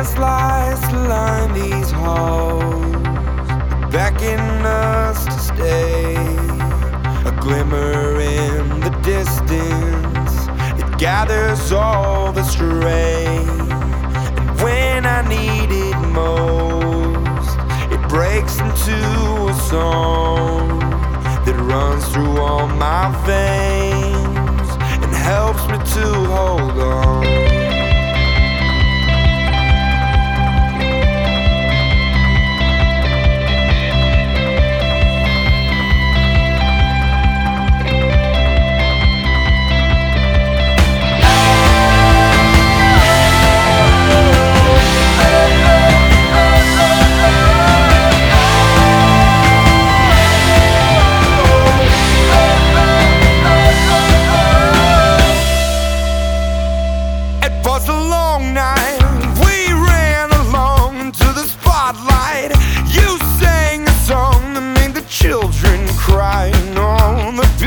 Endless lights to line these halls, beckoning us to stay. A glimmer in the distance, it gathers all the stray. And when I need it most, it breaks into a song that runs through all my veins and helps me to hold on. crying on the